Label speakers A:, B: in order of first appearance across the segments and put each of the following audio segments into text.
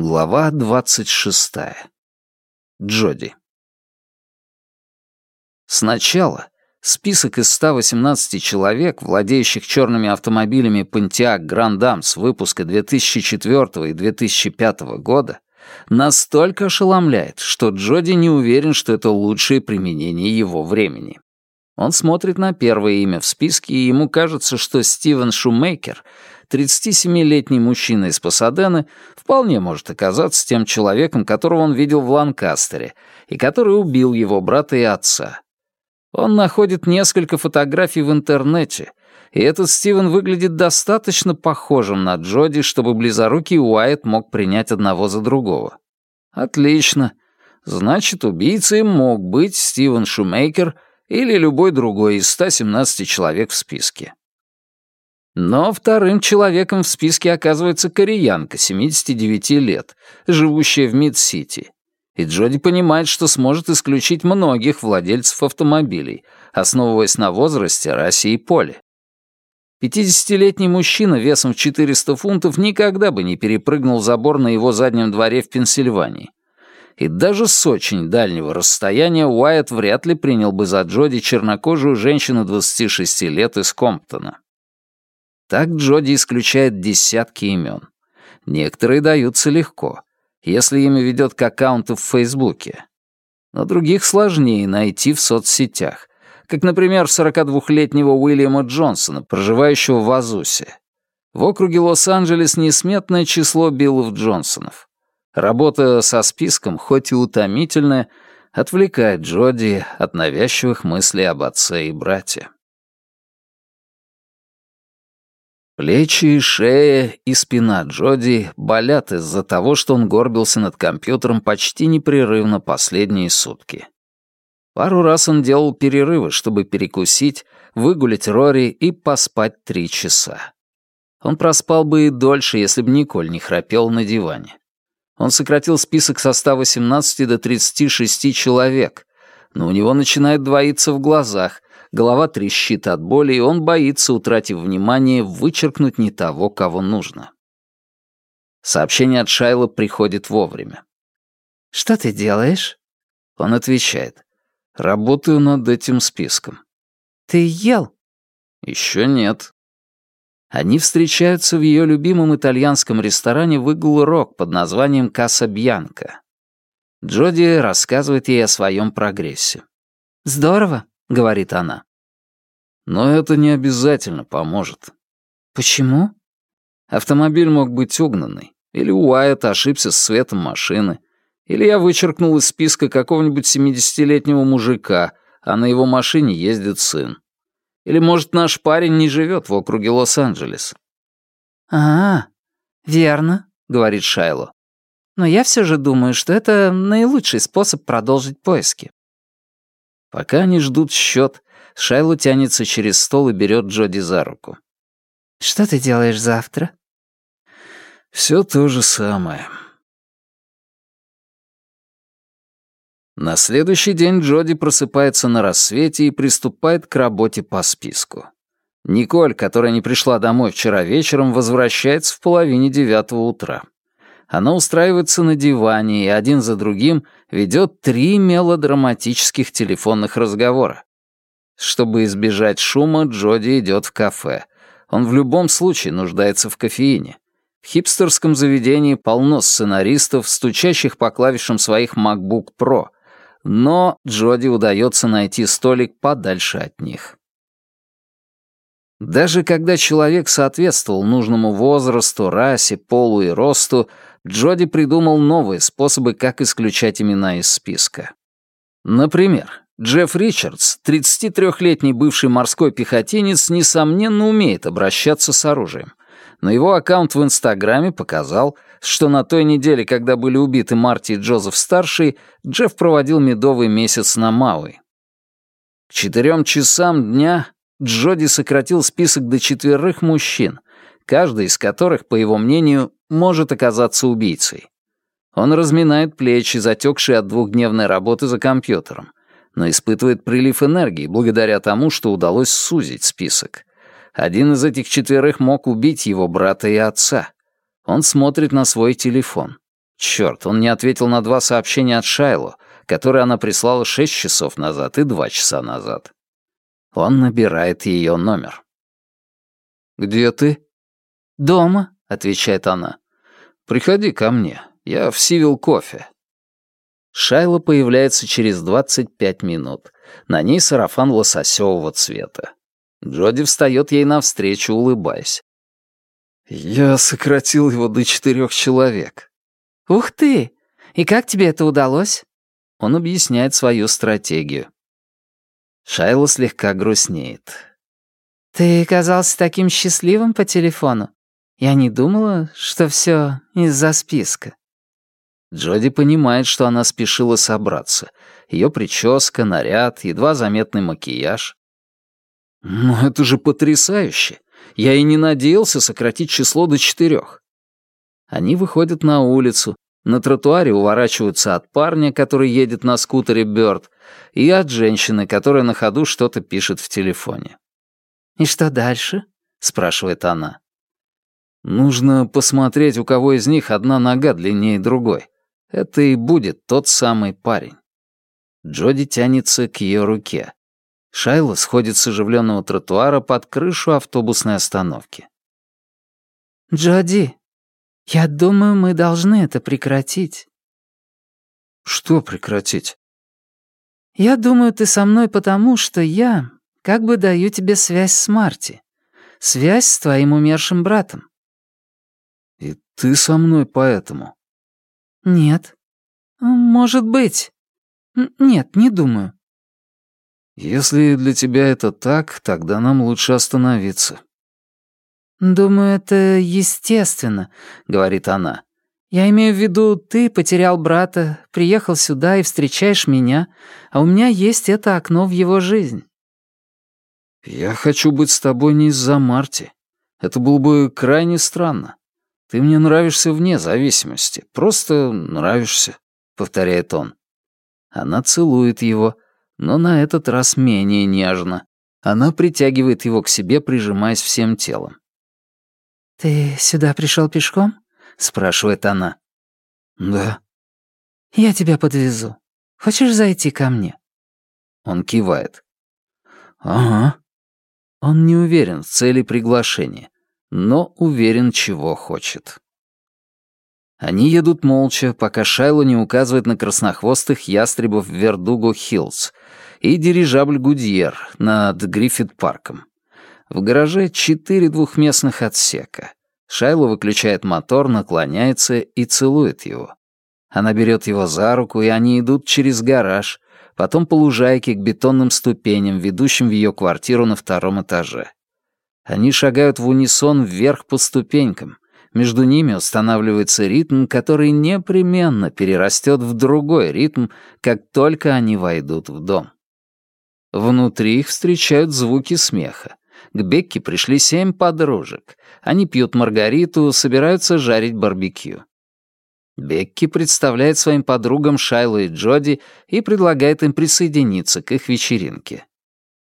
A: Глава двадцать шестая. Джоди. Сначала список из 118 человек, владеющих черными автомобилями Pontiac Grand Am с выпуска 2004 и 2005 года, настолько ошеломляет, что Джоди не уверен, что это лучшее применение его времени. Он смотрит на первое имя в списке, и ему кажется, что Стивен Шумейкер, 37-летний мужчина из Пасадены, вполне может оказаться тем человеком, которого он видел в Ланкастере, и который убил его брата и отца. Он находит несколько фотографий в интернете, и этот Стивен выглядит достаточно похожим на Джоди, чтобы близорукий Уайт мог принять одного за другого. Отлично. Значит, убийцей мог быть Стивен Шумейкер или любой другой из 117 человек в списке. Но вторым человеком в списке оказывается кореянка, 79 лет, живущая в Мид-Сити и Джоди понимает, что сможет исключить многих владельцев автомобилей, основываясь на возрасте, расе и поле. 50-летний мужчина весом в 400 фунтов никогда бы не перепрыгнул забор на его заднем дворе в Пенсильвании. И даже с очень дальнего расстояния Уайт вряд ли принял бы за Джоди чернокожую женщину 26 лет из Комптона. Так Джоди исключает десятки имен. Некоторые даются легко если ими ведет к аккаунту в Фейсбуке. Но других сложнее найти в соцсетях, как, например, 42-летнего Уильяма Джонсона, проживающего в Азусе. В округе Лос-Анджелес несметное число Биллов Джонсонов. Работа со списком, хоть и утомительная, отвлекает Джоди от навязчивых мыслей об отце и брате. Плечи, шея и спина Джоди болят из-за того, что он горбился над компьютером почти непрерывно последние сутки. Пару раз он делал перерывы, чтобы перекусить, выгулять Рори и поспать три часа. Он проспал бы и дольше, если бы Николь не храпел на диване. Он сократил список со 118 до 36 человек, но у него начинает двоиться в глазах, голова трещит от боли, и он боится, утратив внимание, вычеркнуть не того, кого нужно. Сообщение от Шайла приходит вовремя.
B: «Что ты делаешь?»
A: Он отвечает. «Работаю над этим списком».
B: «Ты ел?»
A: «Еще нет». Они встречаются в ее любимом итальянском ресторане в Игл-Рок под названием «Касса Бьянка». Джоди рассказывает ей о своем прогрессе.
B: «Здорово говорит она.
A: Но это не обязательно поможет.
B: Почему?
A: Автомобиль мог быть угнанный, или Уайт ошибся с цветом машины, или я вычеркнул из списка какого-нибудь 70-летнего мужика, а на его машине ездит сын. Или, может, наш парень не живет в округе Лос-Анджелес.
B: «А, верно», — говорит Шайло. «Но я все же думаю, что это наилучший способ продолжить поиски».
A: Пока они ждут счет, Шайло тянется через стол и берет Джоди за руку.
B: «Что ты делаешь завтра?»
A: «Все то же самое». На следующий день Джоди просыпается на рассвете и приступает к работе по списку. Николь, которая не пришла домой вчера вечером, возвращается в половине девятого утра. Она устраивается на диване и один за другим ведет три мелодраматических телефонных разговора. Чтобы избежать шума, Джоди идет в кафе. Он в любом случае нуждается в кофеине. В хипстерском заведении полно сценаристов, стучащих по клавишам своих MacBook Pro, но Джоди удается найти столик подальше от них. Даже когда человек соответствовал нужному возрасту, расе, полу и росту, Джоди придумал новые способы, как исключать имена из списка. Например, Джефф Ричардс, 33-летний бывший морской пехотинец, несомненно умеет обращаться с оружием. Но его аккаунт в Инстаграме показал, что на той неделе, когда были убиты Марти и Джозеф-старший, Джефф проводил медовый месяц на Мауи. К четырем часам дня Джоди сократил список до четверых мужчин, каждый из которых, по его мнению, может оказаться убийцей. Он разминает плечи, затекшие от двухдневной работы за компьютером, но испытывает прилив энергии благодаря тому, что удалось сузить список. Один из этих четверых мог убить его брата и отца. Он смотрит на свой телефон. Черт, он не ответил на два сообщения от Шайло, которые она прислала шесть часов назад и два часа назад. Он набирает ее номер. «Где ты?»
B: «Дома», — отвечает она.
A: «Приходи ко мне. Я в Сивил кофе». Шайла появляется через 25 минут. На ней сарафан лососевого цвета. Джоди встает ей навстречу, улыбаясь. «Я сократил его до четырех человек».
B: «Ух ты! И как тебе это удалось?»
A: Он объясняет свою стратегию. Шайла слегка грустнеет.
B: «Ты казался таким счастливым по телефону. Я не думала, что все из-за списка».
A: Джоди понимает, что она спешила собраться. Ее прическа, наряд, едва заметный макияж. «Ну это же потрясающе! Я и не надеялся сократить число до четырех». Они выходят на улицу, на тротуаре уворачиваются от парня, который едет на скутере Бёрд, и от женщины, которая на ходу что-то пишет в телефоне.
B: «И что дальше?» — спрашивает она.
A: «Нужно посмотреть, у кого из них одна нога длиннее другой. Это и будет тот самый парень. Джоди тянется к ее руке. Шайла сходит с оживленного тротуара под крышу автобусной остановки.
B: «Джоди, я думаю, мы должны это прекратить».
A: «Что прекратить?»
B: «Я думаю, ты со мной потому, что я как бы даю тебе связь с Марти. Связь с твоим умершим братом».
A: «И ты со мной поэтому?»
B: «Нет. Может быть. Нет, не думаю».
A: «Если для тебя это так, тогда нам лучше остановиться».
B: «Думаю, это естественно», — говорит она. «Я имею в виду, ты потерял брата, приехал сюда и встречаешь меня, а у меня есть это окно в его жизнь».
A: «Я хочу быть с тобой не из-за Марти. Это было бы крайне странно. Ты мне нравишься вне зависимости. Просто нравишься», — повторяет он. Она целует его, но на этот раз менее нежно. Она притягивает его к себе, прижимаясь всем телом.
B: «Ты сюда пришел пешком?» — спрашивает она.
A: «Да».
B: «Я тебя подвезу. Хочешь зайти ко мне?»
A: Он кивает. «Ага». Он не уверен в цели приглашения но уверен, чего хочет. Они едут молча, пока Шайло не указывает на краснохвостых ястребов Вердуго-Хиллз и дирижабль Гудьер над Гриффит-парком. В гараже четыре двухместных отсека. Шайло выключает мотор, наклоняется и целует его. Она берет его за руку, и они идут через гараж, потом по лужайке к бетонным ступеням, ведущим в ее квартиру на втором этаже. Они шагают в унисон вверх по ступенькам. Между ними устанавливается ритм, который непременно перерастет в другой ритм, как только они войдут в дом. Внутри их встречают звуки смеха. К Бекке пришли семь подружек. Они пьют маргариту, собираются жарить барбекю. Бекки представляет своим подругам Шайло и Джоди и предлагает им присоединиться к их вечеринке.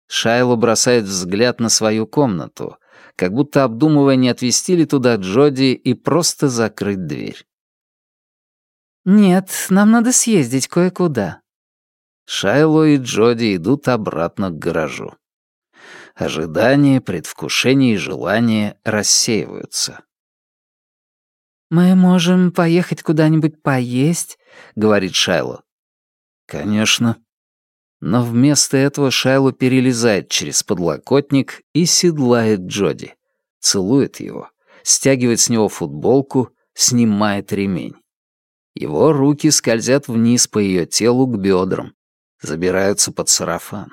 A: Шайло бросает взгляд на свою комнату, как будто обдумывая, не отвезти ли туда Джоди и просто закрыть дверь.
B: «Нет, нам надо съездить кое-куда».
A: Шайло и Джоди идут обратно к гаражу. Ожидание, предвкушение и желание рассеиваются.
B: «Мы можем поехать куда-нибудь поесть», — говорит Шайло.
A: «Конечно», но вместо этого Шайло перелезает через подлокотник и седлает Джоди. Целует его, стягивает с него футболку, снимает ремень. Его руки скользят вниз по ее телу к бедрам, забираются под сарафан.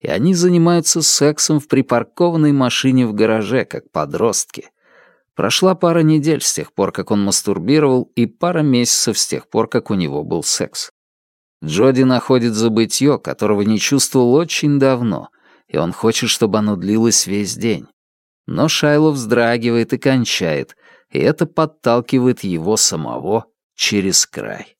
A: И они занимаются сексом в припаркованной машине в гараже, как подростки. Прошла пара недель с тех пор, как он мастурбировал, и пара месяцев с тех пор, как у него был секс. Джоди находит забытье, которого не чувствовал очень давно, и он хочет, чтобы оно длилось весь день. Но Шайло вздрагивает и кончает, и это подталкивает его самого через край.